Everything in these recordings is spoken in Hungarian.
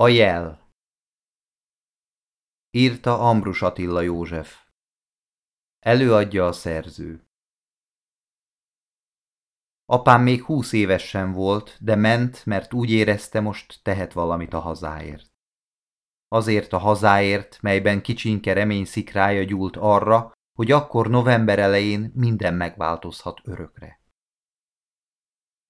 A jel Írta Ambrus Attila József Előadja a szerző Apám még húsz évesen volt, de ment, mert úgy érezte, most tehet valamit a hazáért. Azért a hazáért, melyben kicsinke remény szikrája gyúlt arra, hogy akkor november elején minden megváltozhat örökre.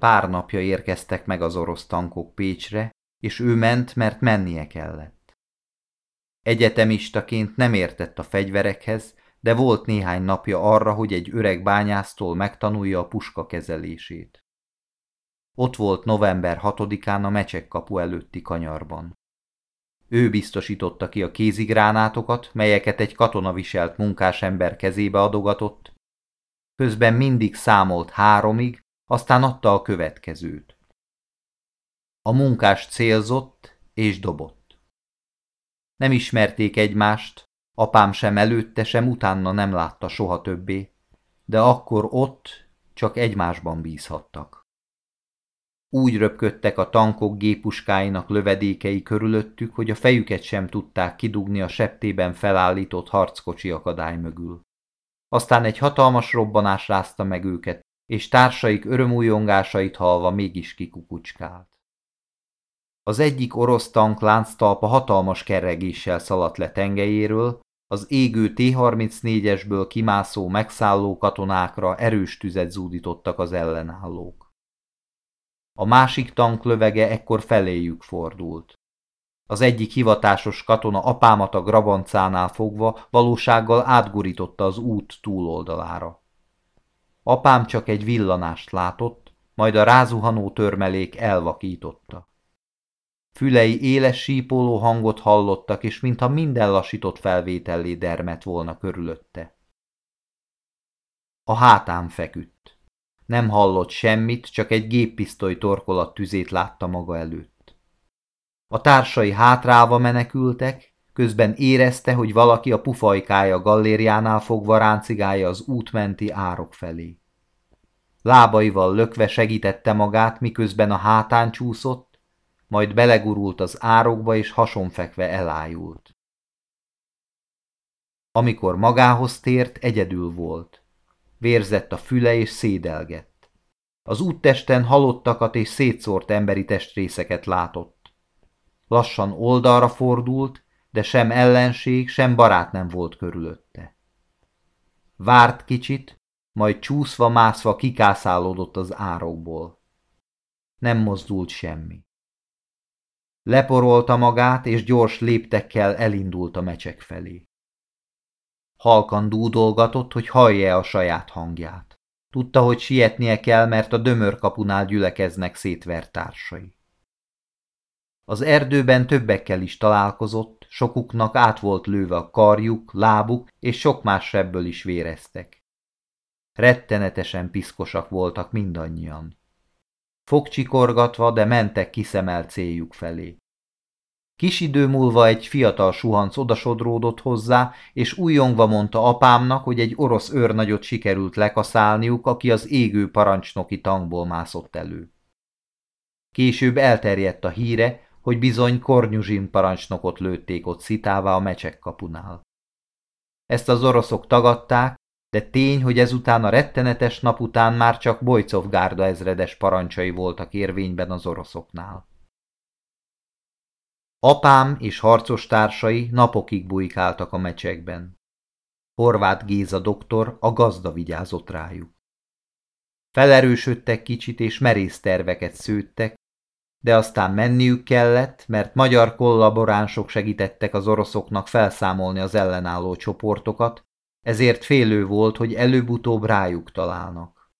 Pár napja érkeztek meg az orosz tankok Pécsre, és ő ment, mert mennie kellett. Egyetemistaként nem értett a fegyverekhez, de volt néhány napja arra, hogy egy öreg bányásztól megtanulja a puska kezelését. Ott volt november 6-án a mecsekkapu előtti kanyarban. Ő biztosította ki a kézigránátokat, melyeket egy katona viselt munkásember kezébe adogatott, közben mindig számolt háromig, aztán adta a következőt. A munkás célzott és dobott. Nem ismerték egymást, apám sem előtte, sem utána nem látta soha többé, de akkor ott csak egymásban bízhattak. Úgy röpködtek a tankok gépuskáinak lövedékei körülöttük, hogy a fejüket sem tudták kidugni a septében felállított harckocsi akadály mögül. Aztán egy hatalmas robbanás rázta meg őket, és társaik örömújongásait halva mégis kikukucskált. Az egyik orosz tank lánctalpa hatalmas kerregéssel szaladt le tengelyéről, az égő T-34-esből kimászó megszálló katonákra erős tüzet zúdítottak az ellenállók. A másik tank lövege ekkor feléjük fordult. Az egyik hivatásos katona apámat a grabancánál fogva valósággal átgurította az út túloldalára. Apám csak egy villanást látott, majd a rázuhanó törmelék elvakította. Fülei éles sípoló hangot hallottak, és mintha minden lassított felvétellé dermet volna körülötte. A hátán feküdt. Nem hallott semmit, csak egy géppisztoly torkolat tüzét látta maga előtt. A társai hátrálva menekültek, közben érezte, hogy valaki a pufajkája gallériánál fogva ráncigálja az útmenti árok felé. Lábaival lökve segítette magát, miközben a hátán csúszott, majd belegurult az árokba, és hasonfekve elájult. Amikor magához tért, egyedül volt. Vérzett a füle, és szédelgett. Az úttesten halottakat és szétszórt emberi testrészeket látott. Lassan oldalra fordult, de sem ellenség, sem barát nem volt körülötte. Várt kicsit, majd csúszva-mászva kikászálódott az árokból. Nem mozdult semmi. Leporolta magát, és gyors léptekkel elindult a mecsek felé. Halkan dúdolgatott, hogy hallja a saját hangját. Tudta, hogy sietnie kell, mert a dömörkapunál gyülekeznek szétvert társai. Az erdőben többekkel is találkozott, sokuknak át volt lőve a karjuk, lábuk, és sok más sebből is véreztek. Rettenetesen piszkosak voltak mindannyian fogcsikorgatva, de mentek kiszemelt céljuk felé. Kis idő múlva egy fiatal suhanc odasodródott hozzá, és újongva mondta apámnak, hogy egy orosz őrnagyot sikerült lekaszálniuk, aki az égő parancsnoki tankból mászott elő. Később elterjedt a híre, hogy bizony Kornyuzsin parancsnokot lőtték ott szitává a mecsek kapunál. Ezt az oroszok tagadták, de tény, hogy ezután a rettenetes nap után már csak Bojcov gárda ezredes parancsai voltak érvényben az oroszoknál. Apám és harcos társai napokig bujkáltak a mecsekben. Horváth Géza doktor, a gazda vigyázott rájuk. Felerősödtek kicsit és merész terveket szőttek, de aztán menniük kellett, mert magyar kollaboránsok segítettek az oroszoknak felszámolni az ellenálló csoportokat, ezért félő volt, hogy előbb-utóbb rájuk találnak.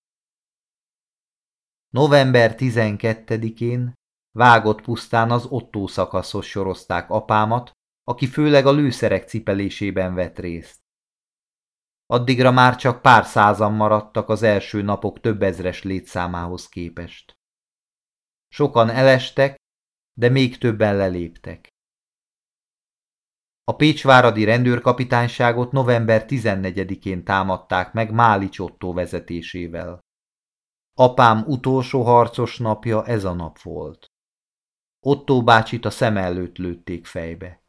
November 12-én vágott pusztán az Ottó szakaszhoz sorozták apámat, aki főleg a lőszerek cipelésében vett részt. Addigra már csak pár százan maradtak az első napok több ezres létszámához képest. Sokan elestek, de még többen leléptek. A Pécsváradi rendőrkapitányságot november 14-én támadták meg Máli Csottó vezetésével. Apám utolsó harcos napja ez a nap volt. Otto bácsit a szem előtt lőtték fejbe.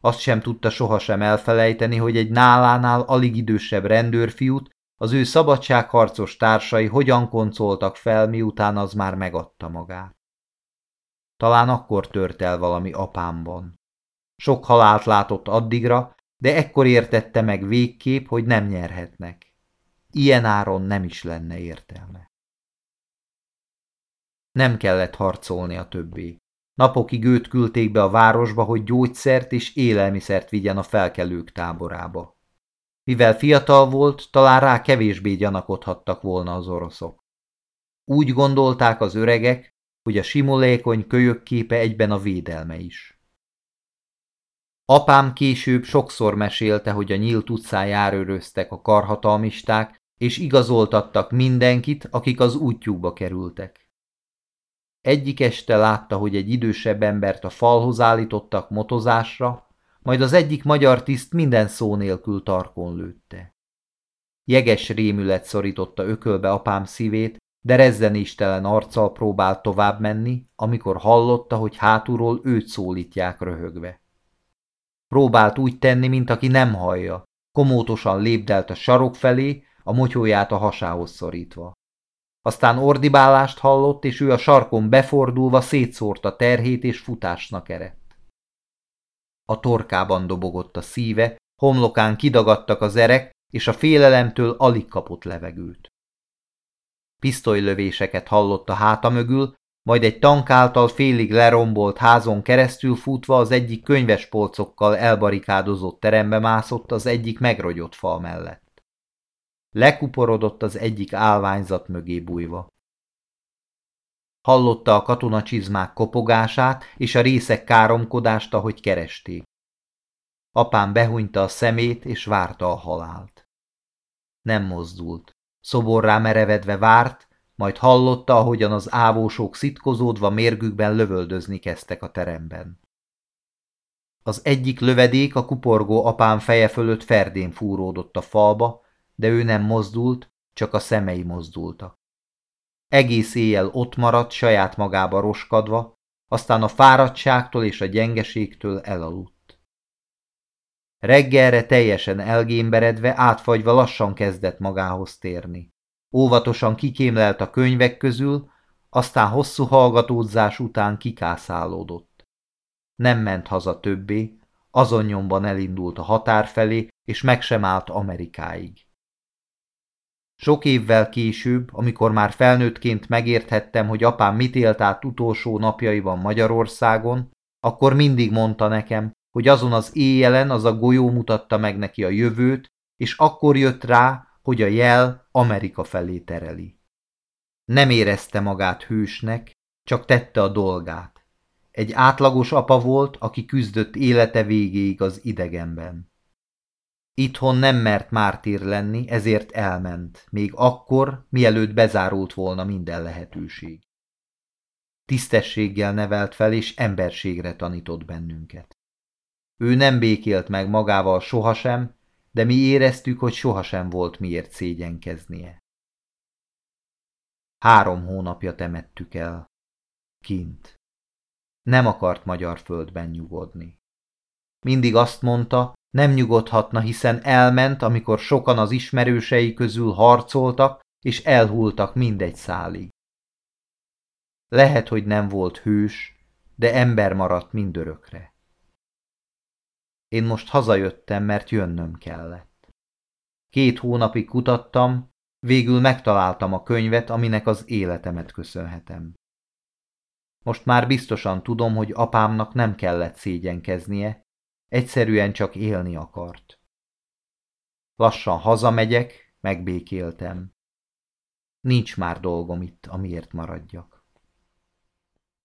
Azt sem tudta sohasem elfelejteni, hogy egy nálánál alig idősebb rendőrfiút az ő szabadságharcos társai hogyan koncoltak fel, miután az már megadta magát. Talán akkor tört el valami apámban. Sok halált látott addigra, de ekkor értette meg végképp, hogy nem nyerhetnek. Ilyen áron nem is lenne értelme. Nem kellett harcolni a többé. Napokig őt küldték be a városba, hogy gyógyszert és élelmiszert vigyen a felkelők táborába. Mivel fiatal volt, talán rá kevésbé gyanakodhattak volna az oroszok. Úgy gondolták az öregek, hogy a simulékony kölyök képe egyben a védelme is. Apám később sokszor mesélte, hogy a nyílt utcán járőröztek a karhatalmisták, és igazoltattak mindenkit, akik az útjukba kerültek. Egyik este látta, hogy egy idősebb embert a falhoz állítottak motozásra, majd az egyik magyar tiszt minden szó nélkül tarkon lőtte. Jeges rémület szorította ökölbe apám szívét, de rezzenéstelen arccal próbált tovább menni, amikor hallotta, hogy hátulról őt szólítják röhögve. Próbált úgy tenni, mint aki nem hallja, komótosan lépdelt a sarok felé, a motyóját a hasához szorítva. Aztán ordibálást hallott, és ő a sarkon befordulva szétszórta terhét és futásnak erett. A torkában dobogott a szíve, homlokán kidagadtak az erek, és a félelemtől alig kapott levegőt. Pisztolylövéseket hallott a háta mögül, majd egy tank által félig lerombolt házon keresztül futva az egyik könyvespolcokkal elbarikádozott terembe mászott az egyik megrogyott fal mellett. Lekuporodott az egyik állványzat mögé bújva. Hallotta a katonacsizmák kopogását és a részek káromkodást, ahogy keresték. Apám behunyta a szemét és várta a halált. Nem mozdult. Szoborrá merevedve várt, majd hallotta, ahogyan az ávósok szitkozódva mérgükben lövöldözni kezdtek a teremben. Az egyik lövedék a kuporgó apám feje fölött ferdén fúródott a falba, de ő nem mozdult, csak a szemei mozdultak. Egész éjjel ott maradt, saját magába roskadva, aztán a fáradtságtól és a gyengeségtől elaludt. Reggelre teljesen elgémberedve, átfagyva lassan kezdett magához térni. Óvatosan kikémlelt a könyvek közül, aztán hosszú hallgatódzás után kikászálódott. Nem ment haza többé, azon nyomban elindult a határ felé, és meg sem állt Amerikáig. Sok évvel később, amikor már felnőttként megérthettem, hogy apám mit élt át utolsó napjaiban Magyarországon, akkor mindig mondta nekem, hogy azon az éjjelen az a golyó mutatta meg neki a jövőt, és akkor jött rá, hogy a jel Amerika felé tereli. Nem érezte magát hősnek, csak tette a dolgát. Egy átlagos apa volt, aki küzdött élete végéig az idegenben. Itthon nem mert mártír lenni, ezért elment, még akkor, mielőtt bezárult volna minden lehetőség. Tisztességgel nevelt fel, és emberségre tanított bennünket. Ő nem békélt meg magával sohasem, de mi éreztük, hogy sohasem volt miért szégyenkeznie. Három hónapja temettük el. Kint. Nem akart magyar földben nyugodni. Mindig azt mondta, nem nyugodhatna, hiszen elment, amikor sokan az ismerősei közül harcoltak, és elhultak mindegy szálig. Lehet, hogy nem volt hős, de ember maradt mindörökre. Én most hazajöttem, mert jönnöm kellett. Két hónapig kutattam, végül megtaláltam a könyvet, aminek az életemet köszönhetem. Most már biztosan tudom, hogy apámnak nem kellett szégyenkeznie, egyszerűen csak élni akart. Lassan hazamegyek, megbékéltem. Nincs már dolgom itt, amiért maradjak.